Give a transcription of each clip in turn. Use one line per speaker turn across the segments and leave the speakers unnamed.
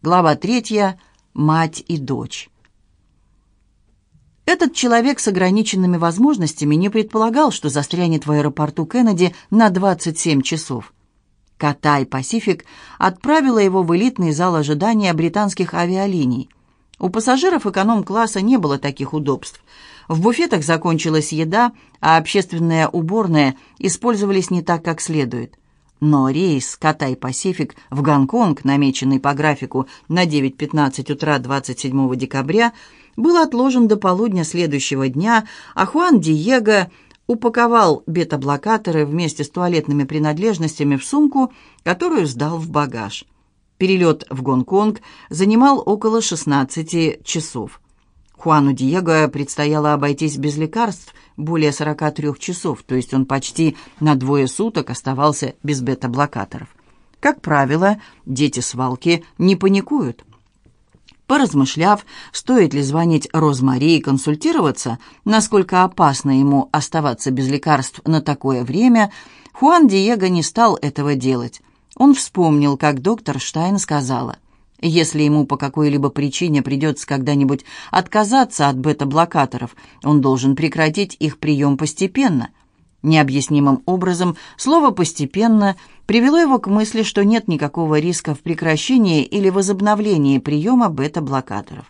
Глава третья. Мать и дочь. Этот человек с ограниченными возможностями не предполагал, что застрянет в аэропорту Кеннеди на 27 часов. Катай Пасифик отправила его в элитный зал ожидания британских авиалиний. У пассажиров эконом-класса не было таких удобств. В буфетах закончилась еда, а общественные уборные использовались не так, как следует. Но рейс Катай-Пасифик в Гонконг, намеченный по графику на 9.15 утра 27 декабря, был отложен до полудня следующего дня, а Хуан Диего упаковал бета-блокаторы вместе с туалетными принадлежностями в сумку, которую сдал в багаж. Перелет в Гонконг занимал около 16 часов. Хуану Диего предстояло обойтись без лекарств более 43 часов, то есть он почти на двое суток оставался без бета-блокаторов. Как правило, дети свалки не паникуют. Поразмышляв, стоит ли звонить Розмари и консультироваться, насколько опасно ему оставаться без лекарств на такое время, Хуан Диего не стал этого делать. Он вспомнил, как доктор Штайн сказала – если ему по какой-либо причине придется когда-нибудь отказаться от бета-блокаторов, он должен прекратить их прием постепенно. Необъяснимым образом слово «постепенно» привело его к мысли, что нет никакого риска в прекращении или возобновлении приема бета-блокаторов.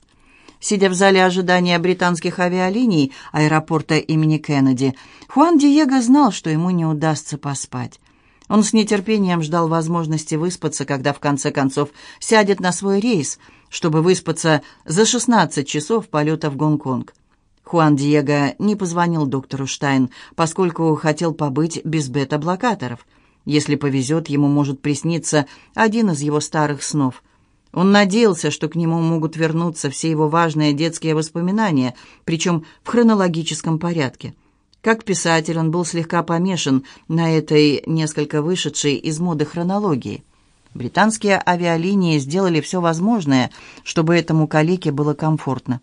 Сидя в зале ожидания британских авиалиний аэропорта имени Кеннеди, Хуан Диего знал, что ему не удастся поспать. Он с нетерпением ждал возможности выспаться, когда в конце концов сядет на свой рейс, чтобы выспаться за 16 часов полета в Гонконг. Хуан Диего не позвонил доктору Штайн, поскольку хотел побыть без бета-блокаторов. Если повезет, ему может присниться один из его старых снов. Он надеялся, что к нему могут вернуться все его важные детские воспоминания, причем в хронологическом порядке. Как писатель он был слегка помешан на этой несколько вышедшей из моды хронологии. Британские авиалинии сделали все возможное, чтобы этому калеке было комфортно.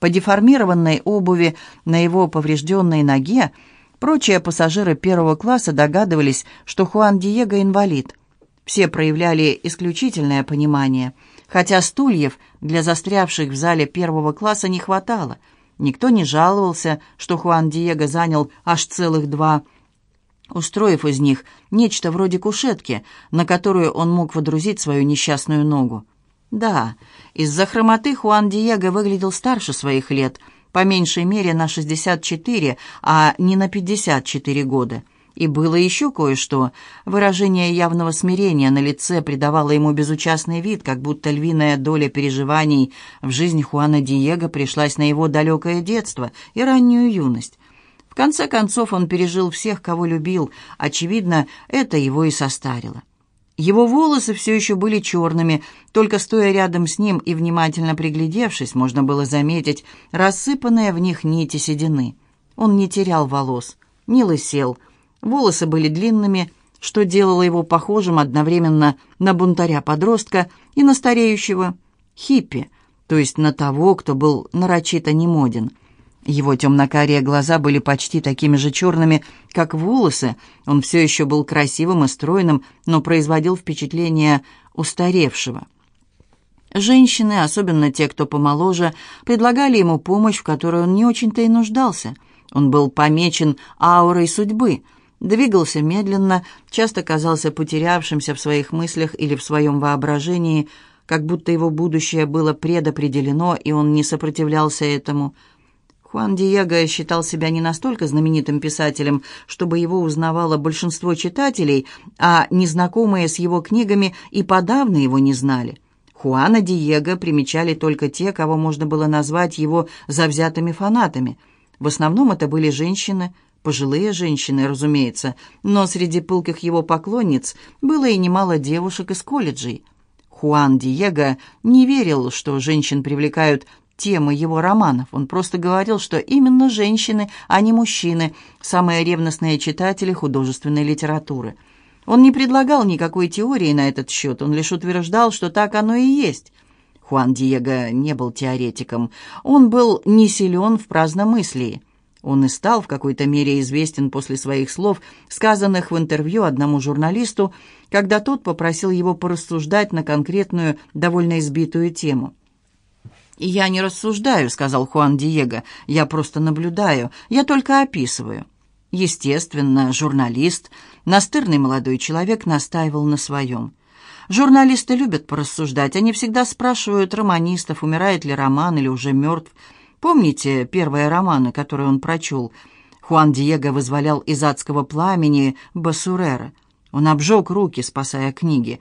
По деформированной обуви на его поврежденной ноге прочие пассажиры первого класса догадывались, что Хуан Диего инвалид. Все проявляли исключительное понимание, хотя стульев для застрявших в зале первого класса не хватало – Никто не жаловался, что Хуан Диего занял аж целых два, устроив из них нечто вроде кушетки, на которую он мог водрузить свою несчастную ногу. Да, из-за хромоты Хуан Диего выглядел старше своих лет, по меньшей мере на 64, а не на 54 года. И было еще кое-что. Выражение явного смирения на лице придавало ему безучастный вид, как будто львиная доля переживаний в жизни Хуана Диего пришлась на его далекое детство и раннюю юность. В конце концов, он пережил всех, кого любил. Очевидно, это его и состарило. Его волосы все еще были черными, только стоя рядом с ним и внимательно приглядевшись, можно было заметить рассыпанные в них нити седины. Он не терял волос, не лысел, Волосы были длинными, что делало его похожим одновременно на бунтаря-подростка и на стареющего хиппи, то есть на того, кто был нарочито немоден. Его темно-карие глаза были почти такими же черными, как волосы. Он все еще был красивым и стройным, но производил впечатление устаревшего. Женщины, особенно те, кто помоложе, предлагали ему помощь, в которой он не очень-то и нуждался. Он был помечен аурой судьбы — Двигался медленно, часто казался потерявшимся в своих мыслях или в своем воображении, как будто его будущее было предопределено, и он не сопротивлялся этому. Хуан Диего считал себя не настолько знаменитым писателем, чтобы его узнавало большинство читателей, а незнакомые с его книгами и подавно его не знали. Хуана Диего примечали только те, кого можно было назвать его завзятыми фанатами. В основном это были женщины – Пожилые женщины, разумеется, но среди пылких его поклонниц было и немало девушек из колледжей. Хуан Диего не верил, что женщин привлекают темы его романов. Он просто говорил, что именно женщины, а не мужчины, самые ревностные читатели художественной литературы. Он не предлагал никакой теории на этот счет, он лишь утверждал, что так оно и есть. Хуан Диего не был теоретиком, он был не силен в праздномыслии. Он и стал в какой-то мере известен после своих слов, сказанных в интервью одному журналисту, когда тот попросил его порассуждать на конкретную, довольно избитую тему. «Я не рассуждаю», — сказал Хуан Диего, — «я просто наблюдаю, я только описываю». Естественно, журналист, настырный молодой человек настаивал на своем. Журналисты любят порассуждать, они всегда спрашивают романистов, умирает ли роман или уже мертв. Помните первые романы, которые он прочел? Хуан Диего вызволял из адского пламени Басурера. Он обжег руки, спасая книги.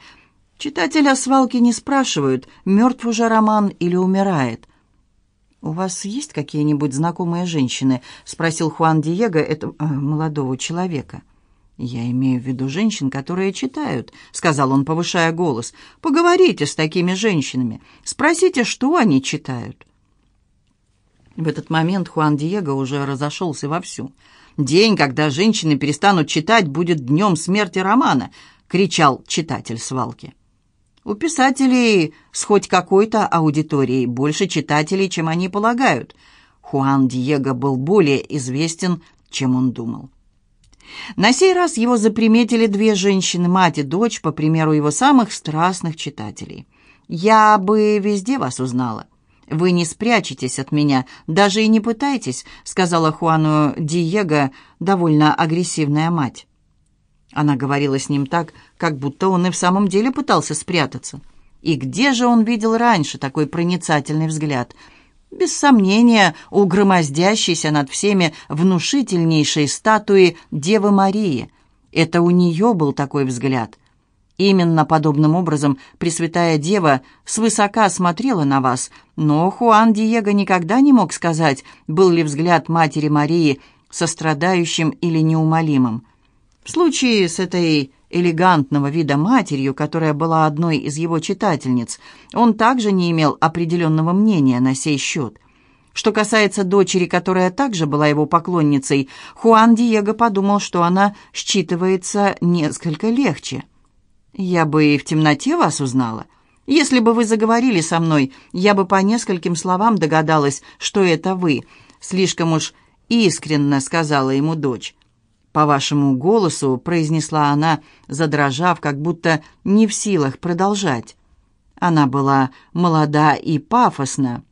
Читателя свалки не спрашивают, мертв уже роман или умирает. «У вас есть какие-нибудь знакомые женщины?» — спросил Хуан Диего этого э, молодого человека. «Я имею в виду женщин, которые читают», — сказал он, повышая голос. «Поговорите с такими женщинами. Спросите, что они читают». В этот момент Хуан Диего уже разошелся вовсю. «День, когда женщины перестанут читать, будет днем смерти романа», — кричал читатель свалки. У писателей с хоть какой-то аудиторией больше читателей, чем они полагают. Хуан Диего был более известен, чем он думал. На сей раз его заприметили две женщины, мать и дочь, по примеру его самых страстных читателей. «Я бы везде вас узнала. Вы не спрячетесь от меня, даже и не пытайтесь», сказала Хуану Диего довольно агрессивная мать. Она говорила с ним так, как будто он и в самом деле пытался спрятаться. И где же он видел раньше такой проницательный взгляд – без сомнения, у громоздящейся над всеми внушительнейшей статуи Девы Марии. Это у нее был такой взгляд. Именно подобным образом Пресвятая Дева свысока смотрела на вас, но Хуан Диего никогда не мог сказать, был ли взгляд Матери Марии сострадающим или неумолимым. В случае с этой элегантного вида матерью, которая была одной из его читательниц, он также не имел определенного мнения на сей счет. Что касается дочери, которая также была его поклонницей, Хуан Диего подумал, что она считывается несколько легче. «Я бы и в темноте вас узнала. Если бы вы заговорили со мной, я бы по нескольким словам догадалась, что это вы», слишком уж искренно сказала ему дочь. «По вашему голосу», — произнесла она, задрожав, как будто не в силах продолжать. Она была молода и пафосна,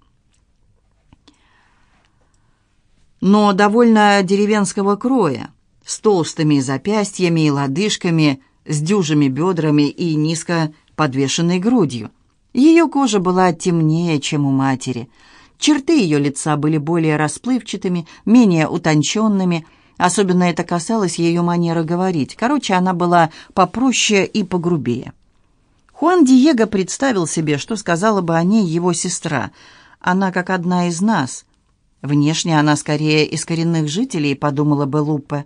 но довольно деревенского кроя, с толстыми запястьями и лодыжками, с дюжими бедрами и низко подвешенной грудью. Ее кожа была темнее, чем у матери. Черты ее лица были более расплывчатыми, менее утонченными — Особенно это касалось ее манеры говорить. Короче, она была попроще и погрубее. Хуан Диего представил себе, что сказала бы о ней его сестра. Она как одна из нас. Внешне она скорее из коренных жителей, подумала бы Лупе.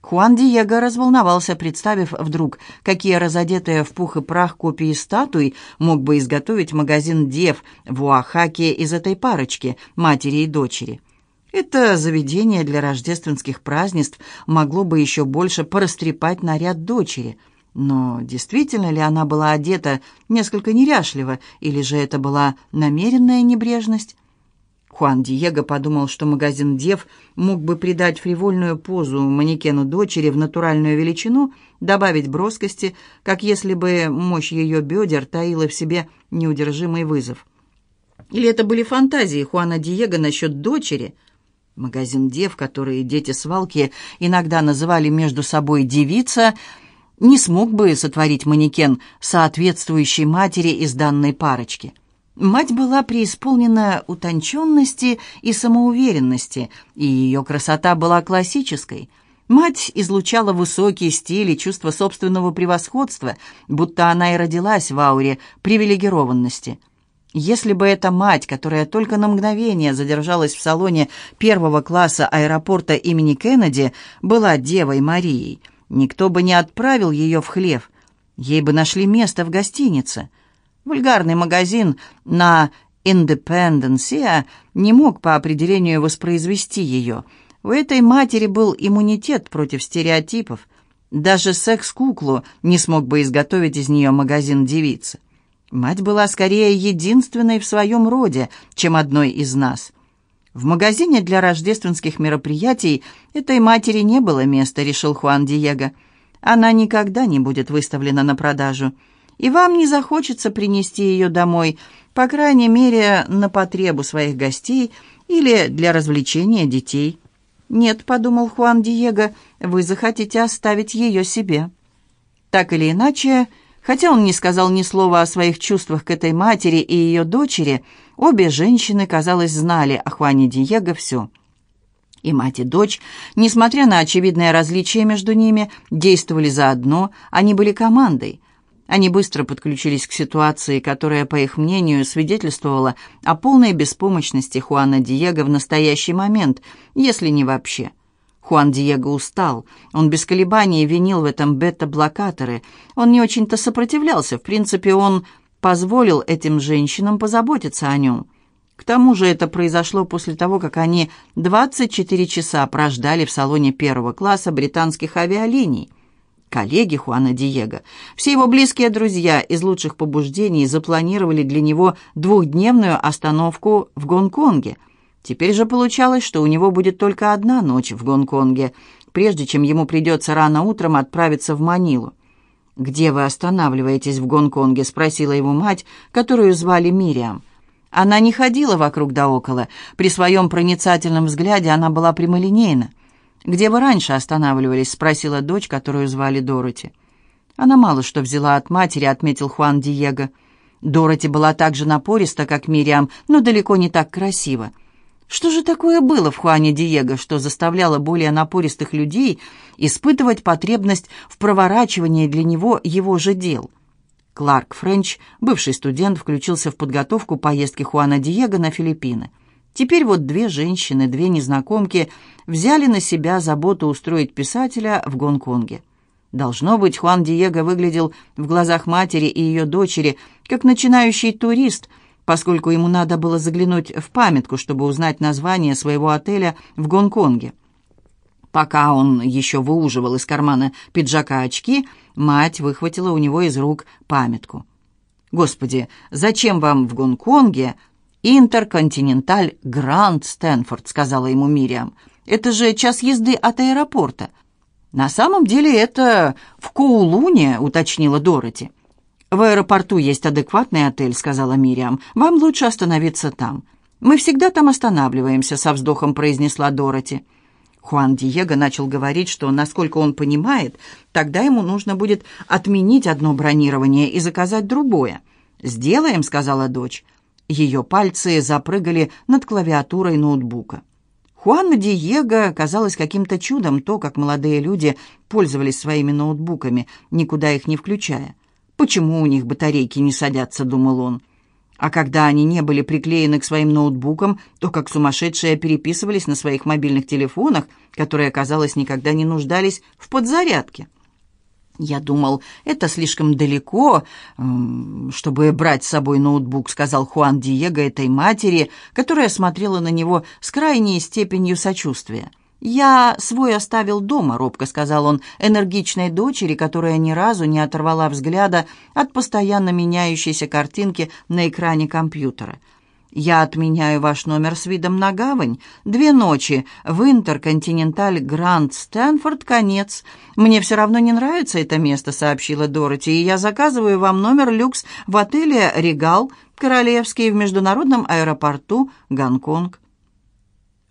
Хуан Диего разволновался, представив вдруг, какие разодетые в пух и прах копии статуй мог бы изготовить магазин дев в Уахаке из этой парочки, матери и дочери. Это заведение для рождественских празднеств могло бы еще больше порастрепать наряд дочери. Но действительно ли она была одета несколько неряшливо, или же это была намеренная небрежность? Хуан Диего подумал, что магазин «Дев» мог бы придать фривольную позу манекену дочери в натуральную величину, добавить броскости, как если бы мощь ее бедер таила в себе неудержимый вызов. Или это были фантазии Хуана Диего насчет дочери – Магазин дев, которые дети свалки иногда называли между собой «девица», не смог бы сотворить манекен, соответствующий матери из данной парочки. Мать была преисполнена утонченности и самоуверенности, и ее красота была классической. Мать излучала высокий стиль и чувство собственного превосходства, будто она и родилась в ауре привилегированности. Если бы эта мать, которая только на мгновение задержалась в салоне первого класса аэропорта имени Кеннеди, была Девой Марией, никто бы не отправил ее в хлев. Ей бы нашли место в гостинице. Вульгарный магазин на Индепенденсия не мог по определению воспроизвести ее. У этой матери был иммунитет против стереотипов. Даже секс-куклу не смог бы изготовить из нее магазин девицы. Мать была скорее единственной в своем роде, чем одной из нас. В магазине для рождественских мероприятий этой матери не было места, решил Хуан Диего. Она никогда не будет выставлена на продажу. И вам не захочется принести ее домой, по крайней мере, на потребу своих гостей или для развлечения детей. «Нет», — подумал Хуан Диего, — «вы захотите оставить ее себе». Так или иначе, хотя он не сказал ни слова о своих чувствах к этой матери и ее дочери, обе женщины, казалось, знали о Хуане Диего все. И мать, и дочь, несмотря на очевидное различие между ними, действовали заодно, они были командой. Они быстро подключились к ситуации, которая, по их мнению, свидетельствовала о полной беспомощности Хуана Диего в настоящий момент, если не вообще. Хуан Диего устал. Он без колебаний винил в этом бета-блокаторы. Он не очень-то сопротивлялся. В принципе, он позволил этим женщинам позаботиться о нем. К тому же это произошло после того, как они 24 часа прождали в салоне первого класса британских авиалиний. Коллеги Хуана Диего, все его близкие друзья из лучших побуждений запланировали для него двухдневную остановку в Гонконге. Теперь же получалось, что у него будет только одна ночь в Гонконге, прежде чем ему придется рано утром отправиться в Манилу. «Где вы останавливаетесь в Гонконге?» — спросила его мать, которую звали Мириам. Она не ходила вокруг да около. При своем проницательном взгляде она была прямолинейна. «Где вы раньше останавливались?» — спросила дочь, которую звали Дороти. Она мало что взяла от матери, отметил Хуан Диего. Дороти была так же напориста, как Мириам, но далеко не так красиво. Что же такое было в Хуане Диего, что заставляло более напористых людей испытывать потребность в проворачивании для него его же дел? Кларк Френч, бывший студент, включился в подготовку поездки Хуана Диего на Филиппины. Теперь вот две женщины, две незнакомки взяли на себя заботу устроить писателя в Гонконге. Должно быть, Хуан Диего выглядел в глазах матери и ее дочери как начинающий турист, поскольку ему надо было заглянуть в памятку, чтобы узнать название своего отеля в Гонконге. Пока он еще выуживал из кармана пиджака очки, мать выхватила у него из рук памятку. «Господи, зачем вам в Гонконге «Интерконтиненталь Гранд Стэнфорд», — сказала ему Мириам. «Это же час езды от аэропорта». «На самом деле это в Коулуне», — уточнила Дороти. «В аэропорту есть адекватный отель», — сказала Мириам. «Вам лучше остановиться там». «Мы всегда там останавливаемся», — со вздохом произнесла Дороти. Хуан Диего начал говорить, что, насколько он понимает, тогда ему нужно будет отменить одно бронирование и заказать другое. «Сделаем», — сказала дочь. Ее пальцы запрыгали над клавиатурой ноутбука. Хуану Диего казалось каким-то чудом то, как молодые люди пользовались своими ноутбуками, никуда их не включая. «Почему у них батарейки не садятся?» — думал он. А когда они не были приклеены к своим ноутбукам, то как сумасшедшие переписывались на своих мобильных телефонах, которые, казалось, никогда не нуждались в подзарядке. «Я думал, это слишком далеко, чтобы брать с собой ноутбук», сказал Хуан Диего этой матери, которая смотрела на него с крайней степенью сочувствия. «Я свой оставил дома», — робко сказал он энергичной дочери, которая ни разу не оторвала взгляда от постоянно меняющейся картинки на экране компьютера. Я отменяю ваш номер с видом на гавань. Две ночи в Интерконтиненталь Гранд Стэнфорд, конец. Мне все равно не нравится это место, сообщила Дороти, и я заказываю вам номер люкс в отеле «Регал» Королевский в международном аэропорту Гонконг.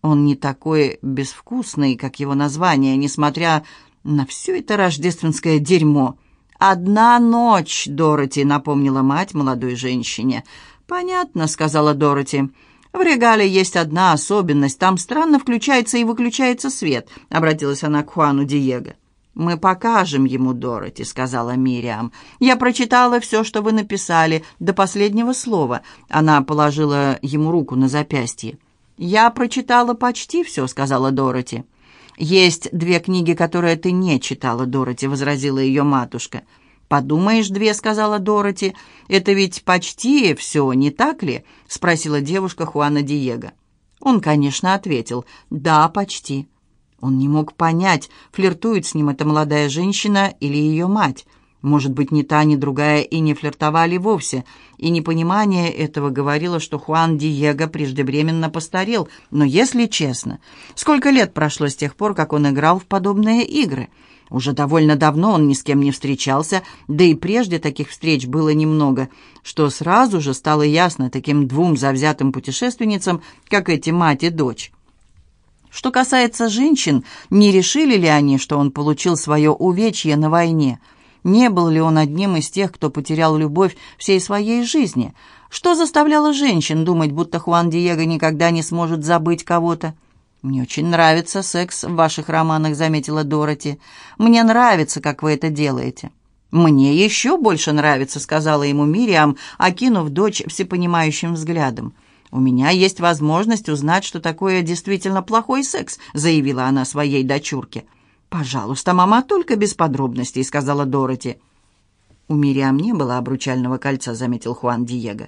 Он не такой безвкусный, как его название, несмотря на все это рождественское дерьмо. «Одна ночь», — Дороти напомнила мать молодой женщине, — «Понятно», — сказала Дороти. «В регале есть одна особенность. Там странно включается и выключается свет», — обратилась она к Хуану Диего. «Мы покажем ему, Дороти», — сказала Мириам. «Я прочитала все, что вы написали, до последнего слова». Она положила ему руку на запястье. «Я прочитала почти все», — сказала Дороти. «Есть две книги, которые ты не читала, Дороти», — возразила ее матушка. «Подумаешь, две», — сказала Дороти. «Это ведь почти все, не так ли?» — спросила девушка Хуана Диего. Он, конечно, ответил «Да, почти». Он не мог понять, флиртует с ним эта молодая женщина или ее мать. Может быть, ни та, ни другая и не флиртовали вовсе, и непонимание этого говорило, что Хуан Диего преждевременно постарел. Но если честно, сколько лет прошло с тех пор, как он играл в подобные игры? Уже довольно давно он ни с кем не встречался, да и прежде таких встреч было немного, что сразу же стало ясно таким двум завзятым путешественницам, как эти мать и дочь. Что касается женщин, не решили ли они, что он получил свое увечье на войне – не был ли он одним из тех, кто потерял любовь всей своей жизни? Что заставляло женщин думать, будто Хуан Диего никогда не сможет забыть кого-то? «Мне очень нравится секс в ваших романах», — заметила Дороти. «Мне нравится, как вы это делаете». «Мне еще больше нравится», — сказала ему Мириам, окинув дочь всепонимающим взглядом. «У меня есть возможность узнать, что такое действительно плохой секс», — заявила она своей дочурке. «Пожалуйста, мама, только без подробностей», — сказала Дороти. «У Мириам не было обручального кольца», — заметил Хуан Диего.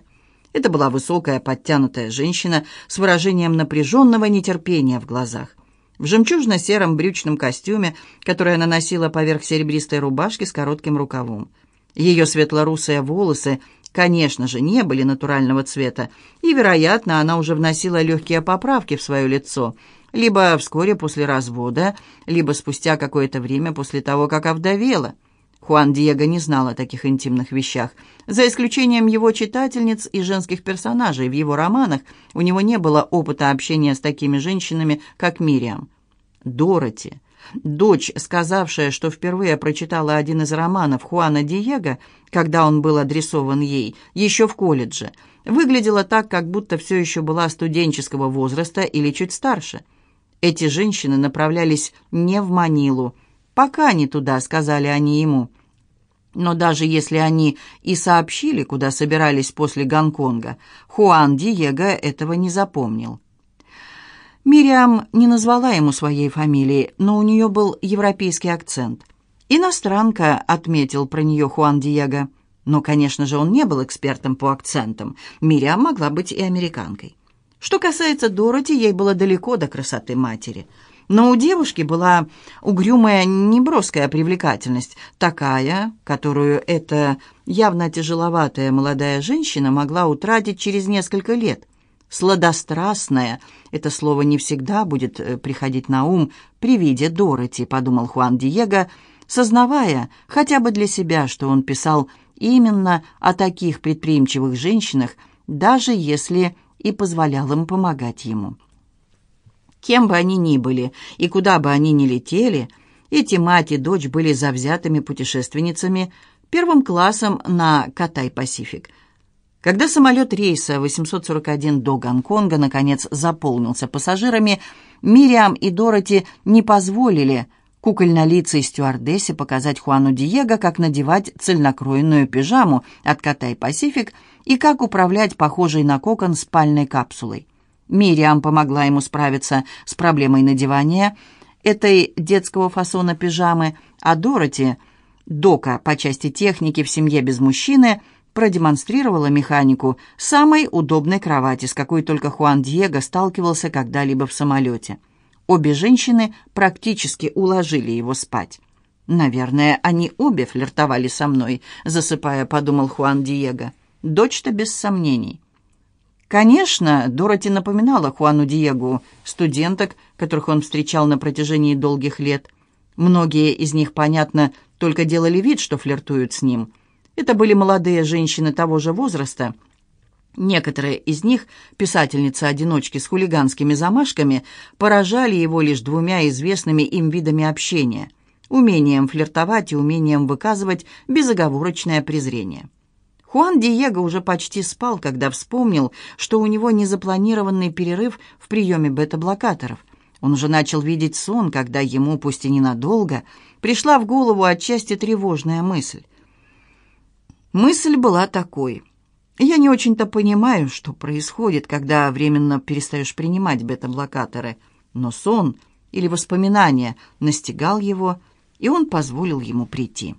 Это была высокая, подтянутая женщина с выражением напряженного нетерпения в глазах. В жемчужно-сером брючном костюме, который она носила поверх серебристой рубашки с коротким рукавом. Ее светло-русые волосы, конечно же, не были натурального цвета, и, вероятно, она уже вносила легкие поправки в свое лицо — либо вскоре после развода, либо спустя какое-то время после того, как овдовела. Хуан Диего не знал о таких интимных вещах. За исключением его читательниц и женских персонажей в его романах, у него не было опыта общения с такими женщинами, как Мириам. Дороти, дочь, сказавшая, что впервые прочитала один из романов Хуана Диего, когда он был адресован ей, еще в колледже, выглядела так, как будто все еще была студенческого возраста или чуть старше – эти женщины направлялись не в Манилу. «Пока не туда», — сказали они ему. Но даже если они и сообщили, куда собирались после Гонконга, Хуан Диего этого не запомнил. Мириам не назвала ему своей фамилии, но у нее был европейский акцент. «Иностранка», — отметил про нее Хуан Диего. Но, конечно же, он не был экспертом по акцентам. Мириам могла быть и американкой. Что касается Дороти, ей было далеко до красоты матери. Но у девушки была угрюмая, неброская привлекательность, такая, которую эта явно тяжеловатая молодая женщина могла утратить через несколько лет. «Сладострастная» — это слово не всегда будет э, приходить на ум при виде Дороти, подумал Хуан Диего, сознавая хотя бы для себя, что он писал именно о таких предприимчивых женщинах, даже если и позволял им помогать ему. Кем бы они ни были и куда бы они ни летели, эти мать и дочь были завзятыми путешественницами первым классом на Катай-Пасифик. Когда самолет рейса 841 до Гонконга наконец заполнился пассажирами, Мириам и Дороти не позволили кукольнолицей стюардессе показать Хуану Диего, как надевать цельнокроенную пижаму от Катай-Пасифик – и как управлять похожей на кокон спальной капсулой. Мириам помогла ему справиться с проблемой надевания этой детского фасона пижамы, а Дороти, дока по части техники в семье без мужчины, продемонстрировала механику самой удобной кровати, с какой только Хуан Диего сталкивался когда-либо в самолете. Обе женщины практически уложили его спать. «Наверное, они обе флиртовали со мной», — засыпая, подумал Хуан Диего. Дочь-то без сомнений. Конечно, Дороти напоминала Хуану Диегу, студенток, которых он встречал на протяжении долгих лет. Многие из них, понятно, только делали вид, что флиртуют с ним. Это были молодые женщины того же возраста. Некоторые из них, писательницы-одиночки с хулиганскими замашками, поражали его лишь двумя известными им видами общения – умением флиртовать и умением выказывать безоговорочное презрение. Хуан Диего уже почти спал, когда вспомнил, что у него незапланированный перерыв в приеме бета-блокаторов. Он уже начал видеть сон, когда ему, пусть и ненадолго, пришла в голову отчасти тревожная мысль. Мысль была такой. Я не очень-то понимаю, что происходит, когда временно перестаешь принимать бета-блокаторы, но сон или воспоминания настигал его, и он позволил ему прийти.